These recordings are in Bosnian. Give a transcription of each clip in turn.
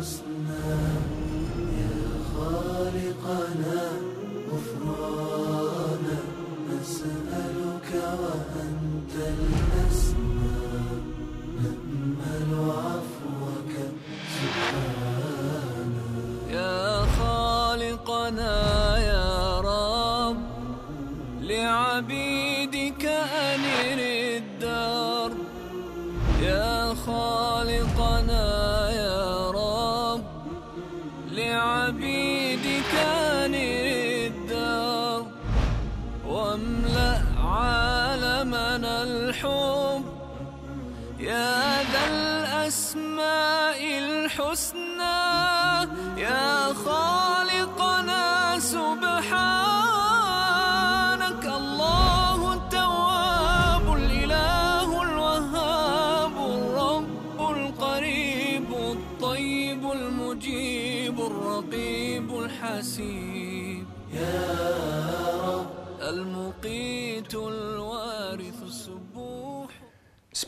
الحسنى يا خالقنا. يا ذا الأسماء الحسنى يا خالقنا سبحانك الله التواب الإله الوهاب الرب القريب الطيب المجيب الرقيب الحسيب. المقيت الوارث السبوح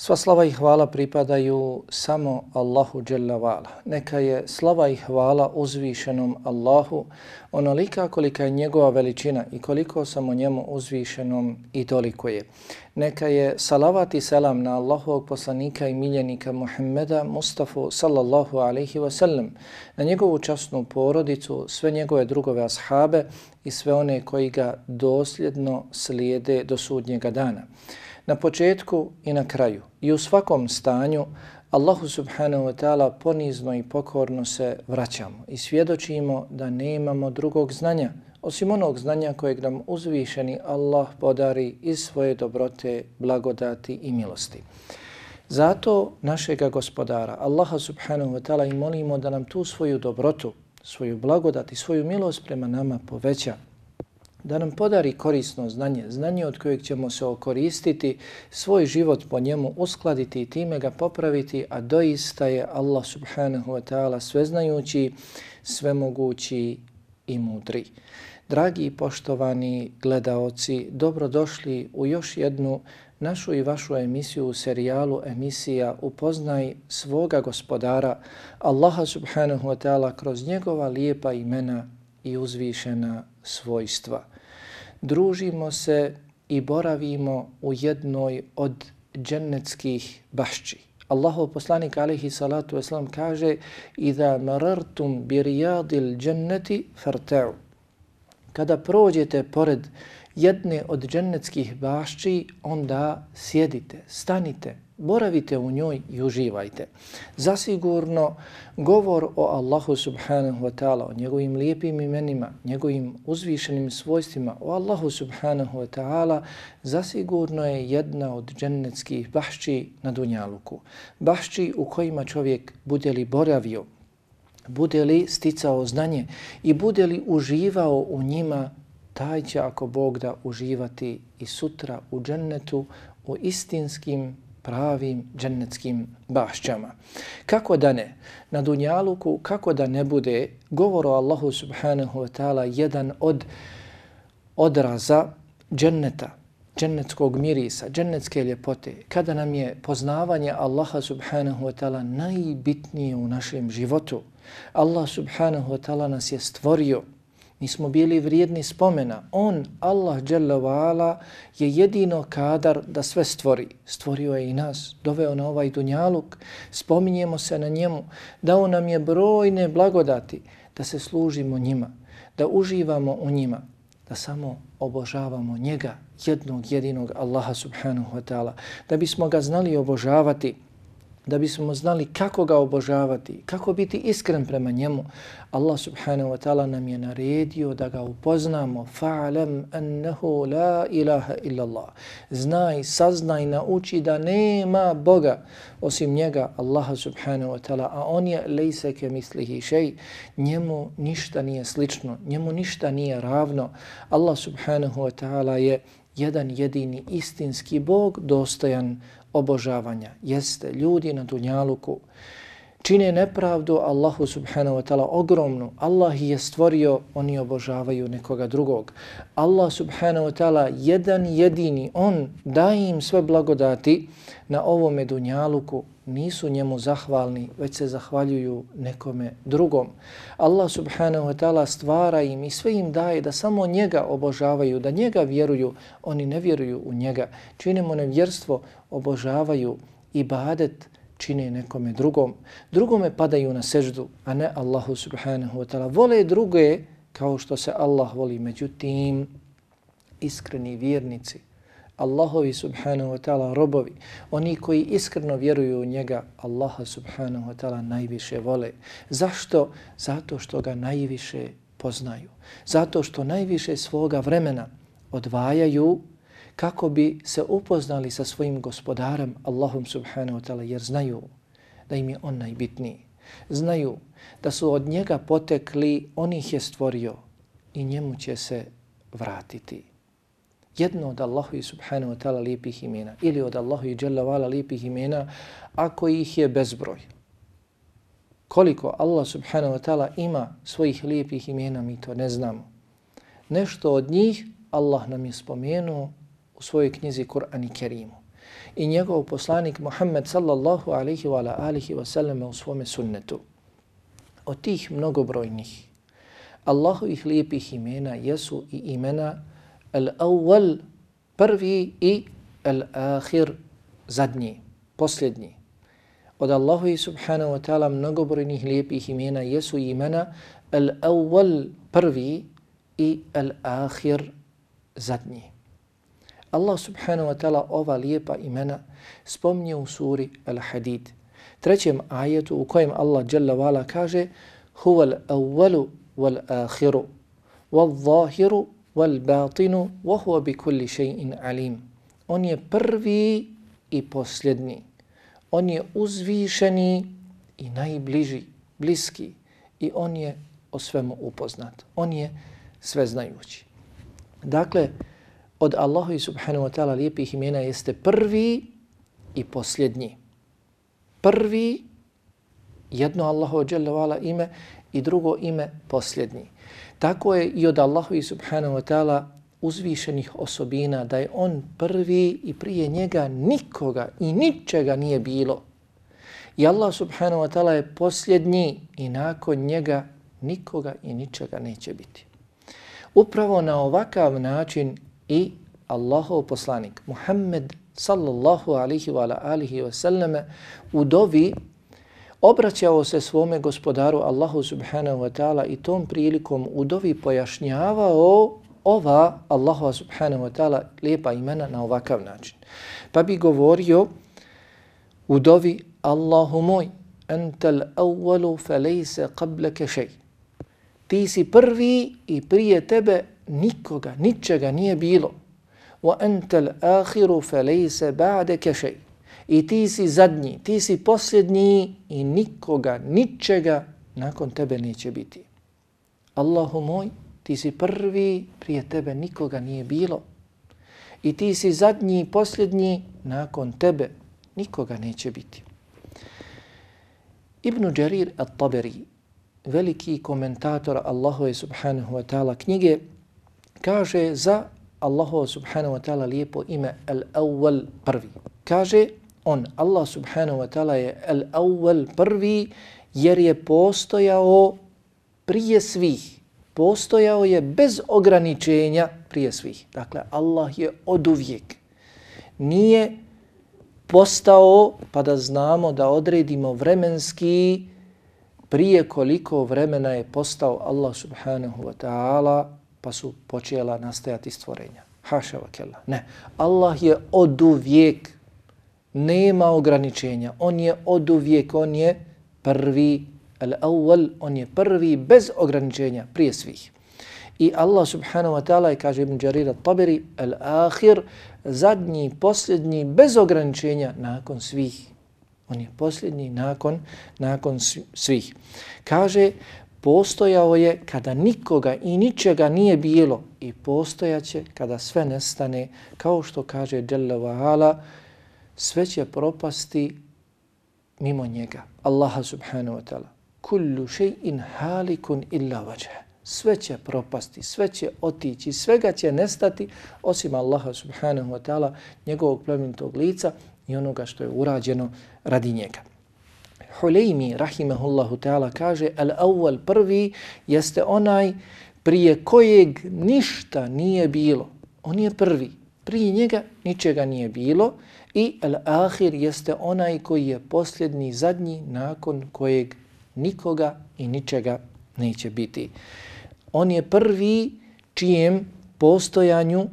Sva slava i hvala pripadaju samo Allahu Jalla Vala. Neka je slava i hvala uzvišenom Allahu onolika kolika je njegova veličina i koliko samo njemu uzvišenom i toliko je. Neka je salavat i selam na Allahovog poslanika i miljenika Muhammeda Mustafa sallallahu alaihi wa sallam, na njegovu časnu porodicu, sve njegove drugove ashabe i sve one koji ga dosljedno slijede do sudnjega dana. Na početku i na kraju i u svakom stanju Allahu subhanahu wa ta'ala ponizno i pokorno se vraćamo i svjedočimo da nemamo drugog znanja osim onog znanja kojeg nam uzvišeni Allah podari iz svoje dobrote, blagodati i milosti. Zato našega gospodara, Allaha subhanahu wa ta'ala i molimo da nam tu svoju dobrotu, svoju blagodat i svoju milost prema nama poveća da nam podari korisno znanje, znanje od kojeg ćemo se okoristiti, svoj život po njemu uskladiti i time ga popraviti, a doista je Allah subhanahu wa ta'ala sveznajući, svemogući i mudri. Dragi i poštovani gledaoci, dobrodošli u još jednu našu i vašu emisiju u serijalu emisija Upoznaj svoga gospodara Allaha subhanahu wa ta'ala kroz njegova lijepa imena i uzvišena svojstva. Družimo se i boravimo u jednoj od džennetskih bašći. Allahov poslanik alaihi salatu wasalam kaže Iza marartum bi rijadil dženneti farta'u. Kada prođete pored jedne od džennetskih bašći, onda sjedite, stanite, boravite u njoj i uživajte. Zasigurno govor o Allahu subhanahu wa ta'ala, o njegovim lijepim imenima, njegovim uzvišenim svojstvima, o Allahu subhanahu wa ta'ala, zasigurno je jedna od džennetskih bašći na Dunjaluku. Bašći u kojima čovjek bude li boravio, bude li sticao znanje i bude li uživao u njima, taj će ako Bog da uživati i sutra u džennetu, u istinskim pravim džennetskim bašćama. Kako da ne? Na Dunjaluku, kako da ne bude govor o Allahu subhanahu wa ta'ala jedan od odraza dženneta, džennetskog mirisa, džennetske ljepote, kada nam je poznavanje Allaha subhanahu wa ta'ala najbitnije u našem životu. Allah subhanahu wa ta'ala nas je stvorio Mi smo bili vrijedni spomena. On, Allah Đelevala, je jedino kadar da sve stvori. Stvorio je i nas, doveo na ovaj dunjaluk, spominjemo se na njemu, dao nam je brojne blagodati da se služimo njima, da uživamo u njima, da samo obožavamo njega, jednog jedinog Allaha subhanahu wa ta'ala, da bismo ga znali obožavati, da bismo znali kako ga obožavati, kako biti iskren prema njemu, Allah subhanahu wa ta'ala nam je naredio da ga upoznamo. Fa'alam annahu la ilaha illa Allah. Znaj, saznaj, nauči da nema Boga osim njega, Allaha subhanahu wa ta'ala, a on je lejse ke mislihi šej. Njemu ništa nije slično, njemu ništa nije ravno. Allah subhanahu wa ta'ala je jedan jedini istinski Bog dostojan obožavanja. Jeste ljudi na Dunjaluku čine nepravdu Allahu subhanahu wa ta'ala ogromnu. Allah je stvorio, oni obožavaju nekoga drugog. Allah subhanahu wa ta'ala jedan jedini, on daje im sve blagodati na ovome dunjaluku, nisu njemu zahvalni, već se zahvaljuju nekome drugom. Allah subhanahu wa ta'ala stvara im i sve im daje da samo njega obožavaju, da njega vjeruju, oni ne vjeruju u njega. Činimo nevjerstvo, obožavaju ibadet, čine nekome drugom. Drugome padaju na seždu, a ne Allahu subhanahu wa ta'ala. Vole druge kao što se Allah voli. Međutim, iskreni vjernici, Allahovi subhanahu wa ta'ala robovi, oni koji iskreno vjeruju u njega, Allaha subhanahu wa ta'ala najviše vole. Zašto? Zato što ga najviše poznaju. Zato što najviše svoga vremena odvajaju kako bi se upoznali sa svojim gospodarem Allahom subhanahu wa ta'ala jer znaju da im je on najbitniji. Znaju da su od njega potekli, on ih je stvorio i njemu će se vratiti. Jedno od Allahu i subhanahu wa ta'ala lijepih imena ili od Allahu i jalla vala lijepih imena ako ih je bezbroj. Koliko Allah subhanahu wa ta'ala ima svojih lijepih imena mi to ne znamo. Nešto od njih Allah nam je spomenuo u svojoj knjizi Kur'an i Kerimu. I njegov poslanik Muhammed sallallahu alaihi wa alihi wa sallam u svome sunnetu. Od tih mnogobrojnih Allahovih lijepih imena jesu i imena al-awwal prvi i al-akhir zadnji, posljednji. Od Allahovi subhanahu wa ta'ala mnogobrojnih lijepih imena jesu imena al-awwal prvi i al-akhir zadnji. Allah subhanahu wa ta'ala ova lijepa imena spomnje u suri Al-Hadid. Trećem ajetu u kojem Allah jalla vala kaže Huwa al-awwalu wal-akhiru wal-zahiru wal-batinu wa huwa bi kulli shay'in alim. On je prvi i posljedni. On je uzvišeni i najbliži, bliski i on je o svemu upoznat. On je sveznajući. Dakle, od Allahu i subhanahu wa ta'ala lijepih imena jeste prvi i posljednji. Prvi, jedno Allahu vala ime i drugo ime posljednji. Tako je i od Allahu i subhanahu wa ta'ala uzvišenih osobina da je on prvi i prije njega nikoga i ničega nije bilo. I Allah subhanahu wa ta'ala je posljednji i nakon njega nikoga i ničega neće biti. Upravo na ovakav način i Allahov poslanik Muhammed sallallahu alihi wa alihi wa sallame u dovi obraćao se svome gospodaru Allahu subhanahu wa ta'ala i tom prilikom u dovi pojašnjavao ova Allahu subhanahu wa ta'ala lijepa imena na ovakav način. Pa bi govorio u dovi Allahu moj entel awwalu felejse qableke šej. Ti si prvi i prije tebe nikoga, ničega nije bilo. Wa antal akhiru falaysa ba'daka shay. I ti si zadnji, ti si posljednji i nikoga, ničega nakon tebe neće biti. Allahu moj, ti si prvi, prije tebe nikoga nije bilo. I ti si zadnji, posljednji, nakon tebe nikoga neće biti. Ibn Jarir al-Taberi, veliki komentator Allahove subhanahu wa ta'ala knjige, kaže za Allahu subhanahu wa ta'ala lijepo ime al-awwal prvi. Kaže on, Allah subhanahu wa ta'ala je al-awwal prvi jer je postojao prije svih. Postojao je bez ograničenja prije svih. Dakle, Allah je od uvijek. Nije postao, pa da znamo da odredimo vremenski prije koliko vremena je postao Allah subhanahu wa ta'ala pa su počela nastajati stvorenja. Haša vakela. Ne. Allah je od uvijek, nema ograničenja. On je od uvijek, on je prvi, al-awwal, on je prvi bez ograničenja prije svih. I Allah subhanahu wa ta'ala, kaže Ibn Jarir al-Tabiri, al-akhir, zadnji, posljednji, bez ograničenja nakon svih. On je posljednji nakon, nakon svih. Kaže, postojao je kada nikoga i ničega nije bilo i postojaće kada sve nestane, kao što kaže Jalla wa'ala, sve će propasti mimo njega. Allaha subhanahu wa ta'ala. Kullu še'in halikun illa vajah. Sve će propasti, sve će otići, svega će nestati osim Allaha subhanahu wa ta'ala, njegovog plemenitog lica i onoga što je urađeno radi njega. Hulejmi, rahimehullahu ta'ala, kaže al awwal prvi jeste onaj prije kojeg ništa nije bilo. On je prvi. Prije njega ničega nije bilo i al-akhir jeste onaj koji je posljednji, zadnji, nakon kojeg nikoga i ničega neće biti. On je prvi čijem postojanju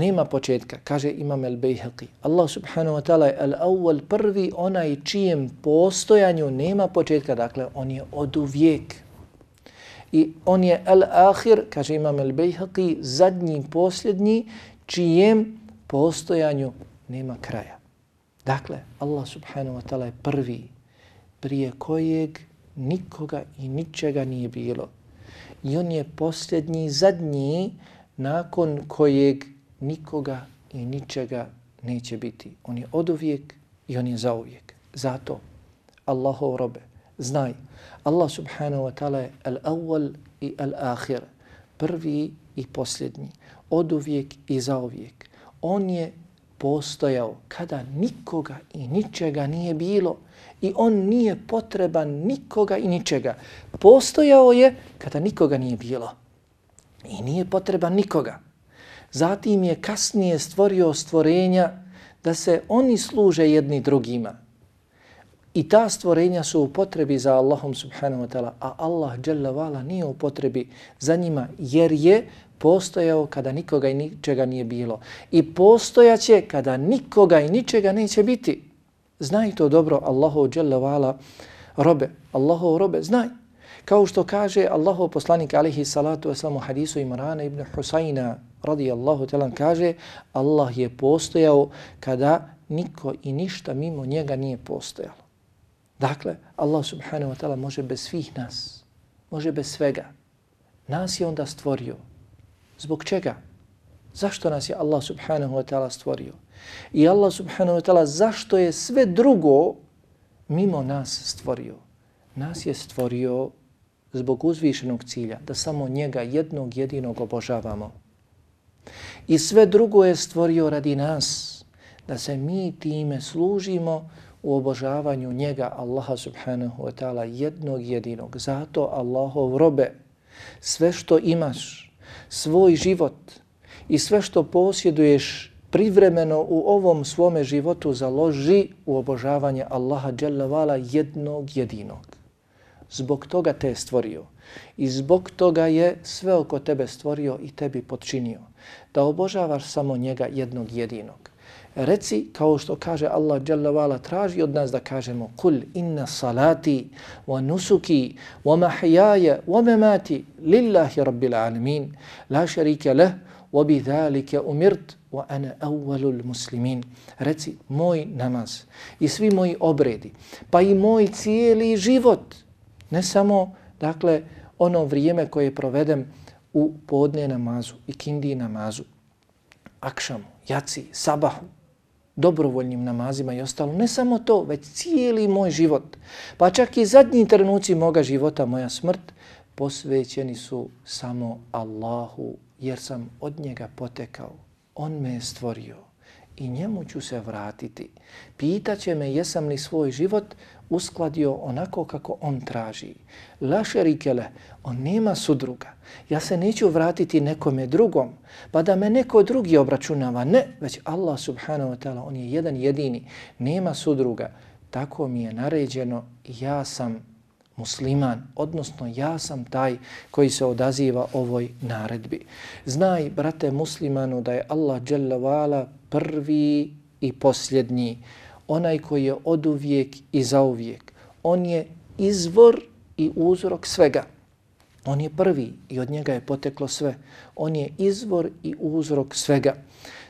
nema početka, kaže Imam el-Bejheqi. Allah subhanahu wa ta'ala je al-awwal prvi onaj čijem postojanju nema početka, dakle on je od uvijek. I on je al-akhir, kaže Imam el-Bejheqi, zadnji, posljednji, čijem postojanju nema kraja. Dakle, Allah subhanahu wa ta'ala je prvi prije kojeg nikoga i ničega nije bilo. I on je posljednji, zadnji, nakon kojeg nikoga i ničega neće biti. On je od uvijek i on je za uvijek. Zato, Allahov robe, znaj, Allah subhanahu wa ta'ala je al-awwal i al-akhir, prvi i posljednji, od uvijek i za uvijek. On je postojao kada nikoga i ničega nije bilo i on nije potreban nikoga i ničega. Postojao je kada nikoga nije bilo i nije potreban nikoga. Zatim je kasnije stvorio stvorenja da se oni služe jedni drugima. I ta stvorenja su u potrebi za Allahom subhanahu wa ta'ala, a Allah jalla nije u potrebi za njima jer je postojao kada nikoga i ničega nije bilo. I postojaće kada nikoga i ničega neće biti. Znaj to dobro, Allahu jalla robe, Allahu robe, znaj. Kao što kaže Allahu poslanik alihi salatu wasalam u hadisu Imrana ibn Husayna radijallahu talan kaže Allah je postojao kada niko i ništa mimo njega nije postojalo. Dakle, Allah subhanahu wa ta'ala može bez svih nas, može bez svega. Nas je onda stvorio. Zbog čega? Zašto nas je Allah subhanahu wa ta'ala stvorio? I Allah subhanahu wa ta'ala zašto je sve drugo mimo nas stvorio? Nas je stvorio zbog uzvišenog cilja, da samo njega jednog jedinog obožavamo. I sve drugo je stvorio radi nas, da se mi time služimo u obožavanju njega, Allaha subhanahu wa ta'ala, jednog jedinog. Zato Allahov robe, sve što imaš, svoj život i sve što posjeduješ privremeno u ovom svome životu založi u obožavanje Allaha jednog jedinog. Zbog toga te je stvorio. I zbog toga je sve oko tebe stvorio i tebi podčinio. Da obožavaš samo njega jednog jedinog. Reci, kao što kaže Allah Jalla traži od nas da kažemo Kul inna salati wa nusuki wa mahijaja wa mamati lillahi rabbil alamin la sharika leh wa bi umirt wa ana awwalul muslimin. Reci, moj namaz i svi moji obredi, pa i moj cijeli život, ne samo, dakle, ono vrijeme koje provedem u podne namazu i kindi namazu, akšamu, jaci, sabahu, dobrovoljnim namazima i ostalo. Ne samo to, već cijeli moj život, pa čak i zadnji trenuci moga života, moja smrt, posvećeni su samo Allahu, jer sam od njega potekao. On me je stvorio i njemu ću se vratiti. Pitaće me jesam li svoj život uskladio onako kako on traži. La šerikele, on nema sudruga. Ja se neću vratiti nekome drugom, pa da me neko drugi obračunava. Ne, već Allah subhanahu wa ta'ala, on je jedan jedini, nema sudruga. Tako mi je naređeno, ja sam musliman, odnosno ja sam taj koji se odaziva ovoj naredbi. Znaj, brate muslimanu, da je Allah prvi i posljednji onaj koji je od uvijek i za uvijek. On je izvor i uzrok svega. On je prvi i od njega je poteklo sve. On je izvor i uzrok svega.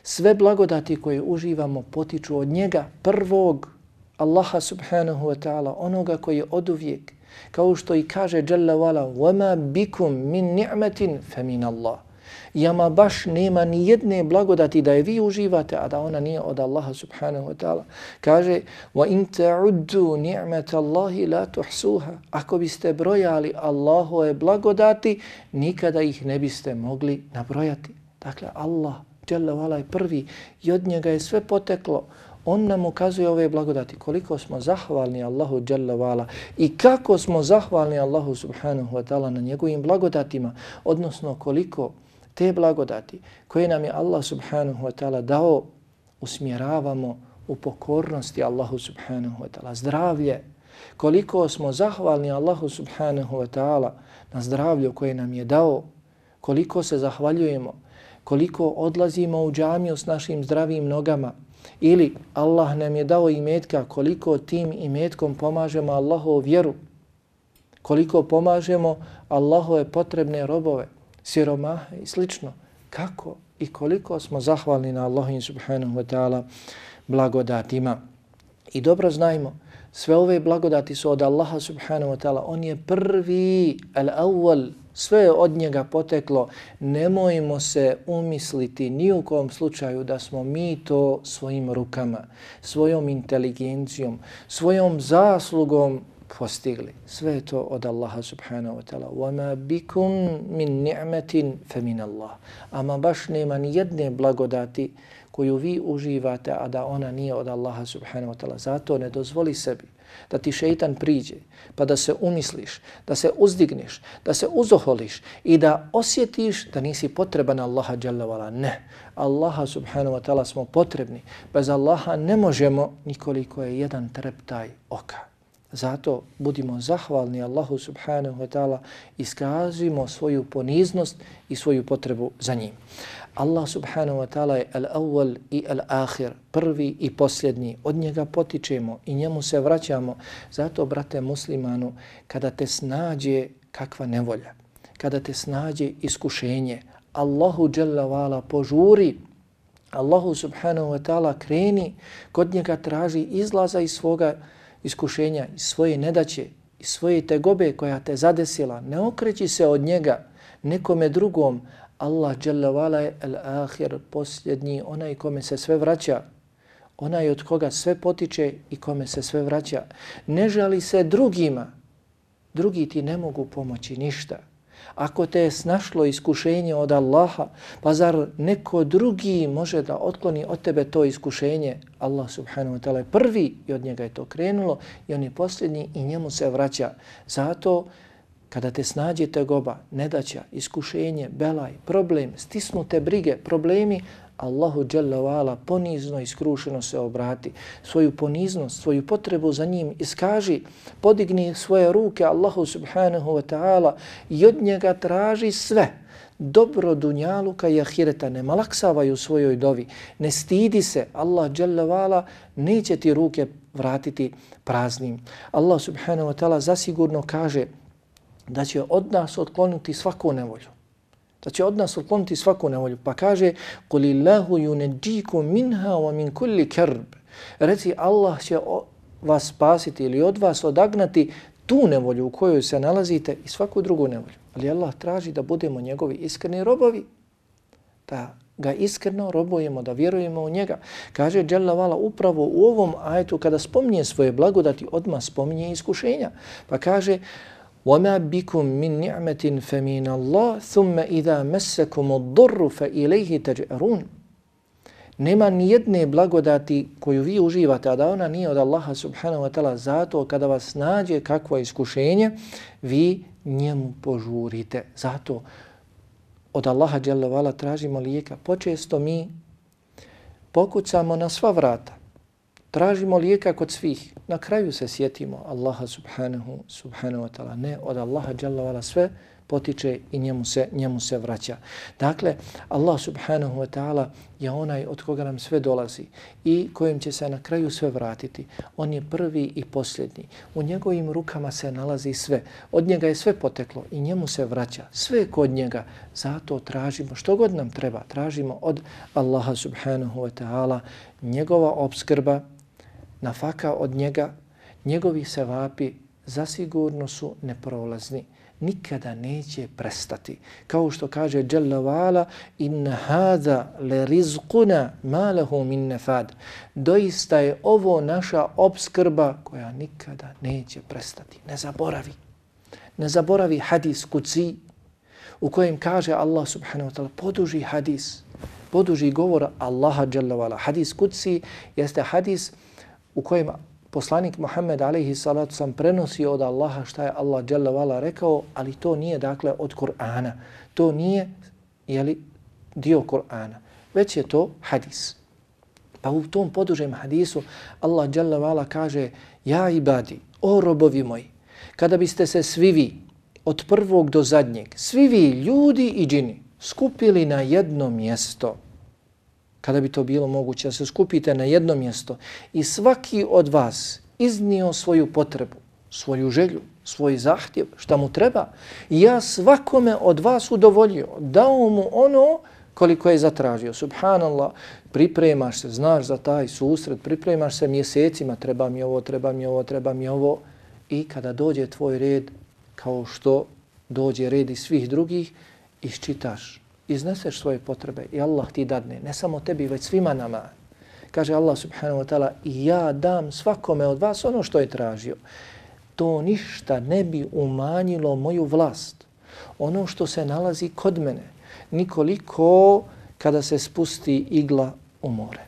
Sve blagodati koje uživamo potiču od njega prvog, Allaha subhanahu wa ta'ala, onoga koji je od uvijek, kao što i kaže Jalla wala, وَمَا بِكُم مِّن نِعْمَةٍ فَمِنَ اللَّهِ Jama baš nema ni jedne blagodati da je vi uživate, a da ona nije od Allaha subhanahu wa ta'ala. Kaže, وَإِن تَعُدُّوا نِعْمَةَ اللَّهِ لَا تُحْسُوهَا Ako biste brojali Allahove blagodati, nikada ih ne biste mogli nabrojati. Dakle, Allah, Jalla wala, je prvi i od njega je sve poteklo. On nam ukazuje ove blagodati, koliko smo zahvalni Allahu Jalla Vala i kako smo zahvalni Allahu Subhanahu Wa Ta'ala na njegovim blagodatima, odnosno koliko te blagodati koje nam je Allah Subhanahu Wa Ta'ala dao usmjeravamo u pokornosti Allahu Subhanahu Wa Ta'ala. Zdravlje, koliko smo zahvalni Allahu Subhanahu Wa Ta'ala na zdravlju koje nam je dao, koliko se zahvaljujemo, koliko odlazimo u džamiju s našim zdravim nogama, Ili Allah nam je dao imetka koliko tim imetkom pomažemo Allahovu vjeru, koliko pomažemo Allahove potrebne robove, siromahe i slično. Kako i koliko smo zahvalni na Allahovim subhanahu wa ta'ala blagodatima. I dobro znajmo, sve ove blagodati su od Allaha subhanahu wa ta'ala. On je prvi, al-awwal, sve je od njega poteklo, nemojmo se umisliti ni u kom slučaju da smo mi to svojim rukama, svojom inteligencijom, svojom zaslugom postigli. Sve je to od Allaha subhanahu wa ta'ala. وَمَا بِكُمْ مِنْ نِعْمَةٍ فَمِنَ اللَّهِ Ama baš nema ni jedne blagodati koju vi uživate, a da ona nije od Allaha subhanahu wa ta'ala. Zato ne dozvoli sebi da ti šeitan priđe, pa da se umisliš, da se uzdigneš, da se uzoholiš i da osjetiš da nisi potreban Allaha dželle Ne, Allaha subhanahu wa ta'ala smo potrebni. Bez Allaha ne možemo nikoliko je jedan treptaj oka. Zato budimo zahvalni Allahu subhanahu wa ta'ala, iskazimo svoju poniznost i svoju potrebu za njim. Allah subhanahu wa ta'ala je al-awwal i al-akhir, prvi i posljednji. Od njega potičemo i njemu se vraćamo. Zato, brate muslimanu, kada te snađe kakva nevolja, kada te snađe iskušenje, Allahu jalla vala požuri, Allahu subhanahu wa ta'ala kreni, kod njega traži izlaza iz svoga iskušenja, iz svoje nedaće, iz svoje tegobe koja te zadesila. Ne okreći se od njega nekome drugom, Allah Jalla Vala je al-akhir, posljednji, onaj kome se sve vraća, onaj od koga sve potiče i kome se sve vraća. Ne žali se drugima, drugi ti ne mogu pomoći ništa. Ako te je snašlo iskušenje od Allaha, pa zar neko drugi može da otkloni od tebe to iskušenje? Allah subhanahu wa ta'ala je prvi i od njega je to krenulo i on je posljednji i njemu se vraća. Zato kada te snađe tegoba, nedaća, iskušenje, belaj, problem, stisnute brige, problemi, Allahu Jalla wa'ala ponizno i skrušeno se obrati. Svoju poniznost, svoju potrebu za njim iskaži, podigni svoje ruke Allahu subhanahu wa ta'ala i od njega traži sve. Dobro dunjaluka i ahireta ne malaksavaju u svojoj dovi. Ne stidi se, Allah Jalla wa'ala neće ti ruke vratiti praznim. Allah subhanahu wa ta'ala zasigurno kaže da će od nas otkloniti svaku nevolju da će od nas ukloniti svaku nevolju. Pa kaže, قُلِ اللَّهُ يُنَجِّيكُمْ مِنْهَا وَمِنْ كُلِّ كَرْبِ Reci, Allah će vas spasiti ili od vas odagnati tu nevolju u kojoj se nalazite i svaku drugu nevolju. Ali Allah traži da budemo njegovi iskreni robovi, da ga iskreno robujemo, da vjerujemo u njega. Kaže Đalla Vala upravo u ovom ajetu kada spominje svoje blagodati, odmah spominje iskušenja. Pa kaže, وَمَا بِكُم مِّن نِعْمَةٍ فَمِنَ اللَّهِ ثُمَّ إِذَا مَسَّكُمُ الضُّرُّ فَإِلَيْهِ تَجْأَرُونَ Nema ni jedne blagodati koju vi uživate, a da ona nije od Allaha subhanahu wa ta'ala, zato kada vas nađe kakvo iskušenje, vi njemu požurite. Zato od Allaha dželle tražimo lijeka. Počesto mi pokucamo na sva vrata. Tražimo lijeka kod svih. Na kraju se sjetimo Allaha subhanahu, subhanahu wa ta'ala. Ne, od Allaha djelavala sve potiče i njemu se, njemu se vraća. Dakle, Allah subhanahu wa ta'ala je onaj od koga nam sve dolazi i kojim će se na kraju sve vratiti. On je prvi i posljednji. U njegovim rukama se nalazi sve. Od njega je sve poteklo i njemu se vraća. Sve kod njega. Zato tražimo što god nam treba. Tražimo od Allaha subhanahu wa ta'ala njegova obskrba nafaka od njega, njegovi sevapi zasigurno su neprolazni. Nikada neće prestati. Kao što kaže Jalla wa'ala in hada le rizquna ma lahu min nafad. Doista je ovo naša obskrba koja nikada neće prestati. Ne zaboravi. Ne zaboravi hadis kuci u kojem kaže Allah subhanahu wa ta'ala poduži hadis, poduži govor Allaha Jalla wa'ala. Hadis kuci jeste hadis u kojem poslanik Muhammed alaihi salatu sam prenosio od Allaha šta je Allah dželle wa'ala rekao, ali to nije dakle od Kur'ana. To nije jeli, dio Kur'ana, već je to hadis. Pa u tom podužem hadisu Allah dželle wa'ala kaže Ja ibadi, o robovi moji, kada biste se svi vi od prvog do zadnjeg, svi vi ljudi i džini skupili na jedno mjesto, kada bi to bilo moguće da se skupite na jedno mjesto i svaki od vas iznio svoju potrebu, svoju želju, svoj zahtjev, šta mu treba, ja svakome od vas udovoljio, dao mu ono koliko je zatražio. Subhanallah, pripremaš se, znaš za taj susret, pripremaš se mjesecima, treba mi ovo, treba mi ovo, treba mi ovo. I kada dođe tvoj red, kao što dođe red i svih drugih, iščitaš izneseš svoje potrebe i Allah ti dadne, ne samo tebi, već svima nama. Kaže Allah subhanahu wa ta'ala, ja dam svakome od vas ono što je tražio. To ništa ne bi umanjilo moju vlast. Ono što se nalazi kod mene, nikoliko kada se spusti igla u more.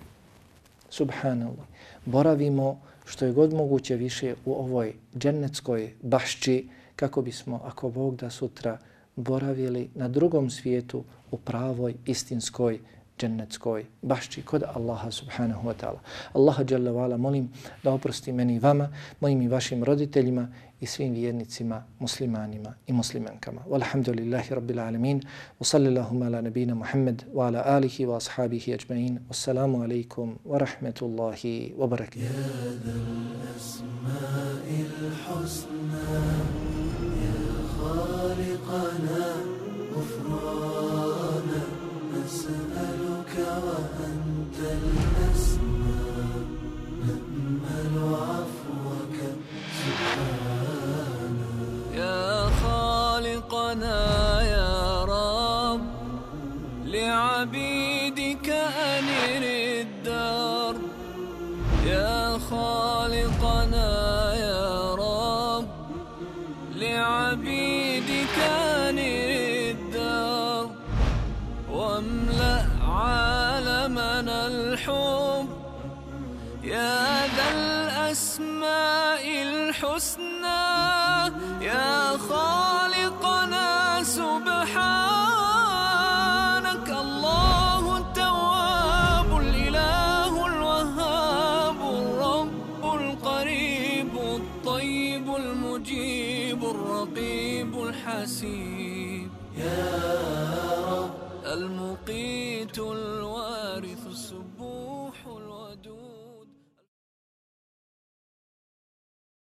Subhanallah. Boravimo što je god moguće više u ovoj džennetskoj bašči kako bismo, ako Bog da sutra, boravili na drugom svijetu u pravoj istinskoj džennetskoj bašči kod Allaha subhanahu wa ta'ala. Allaha jalla wa'ala molim da oprosti meni i vama, mojim i vašim roditeljima i svim vjernicima, muslimanima i muslimankama. Walhamdulillahi rabbil alamin. Wa sallallahu ala nabina Muhammad wa ala alihi wa ashabihi ajma'in. Wassalamu alaikum wa rahmetullahi wa barakatuh. خالقنا غفرانا نسألك وأنت الأسمى نأمل عفوك. سبحانا يا خالقنا يا رب لعبيدك أنر الدار. يا خالقنا يا رب لعبيدك الحب. يا ذا الأسماء الحسنى. يا خالقنا سبحانك. الله التواب الإله الوهاب الرب القريب الطيب المجيب الرقيب الحسيب. يا رب المقيت الودود